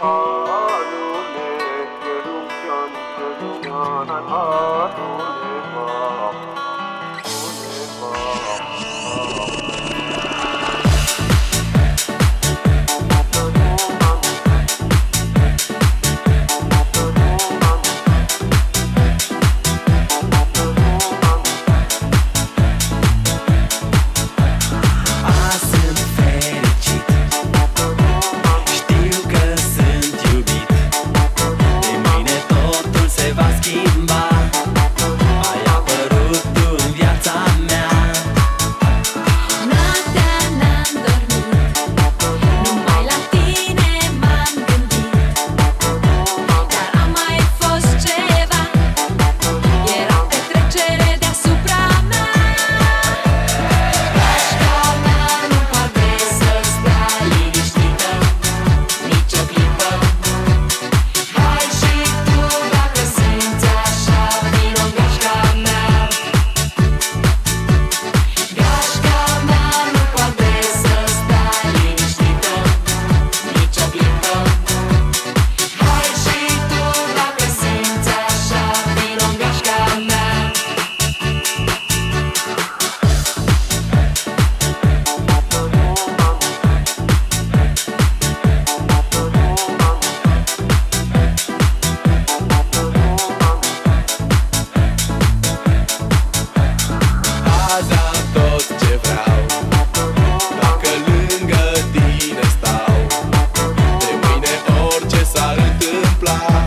Harule, Kerum Chan, Kerum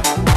Thank you.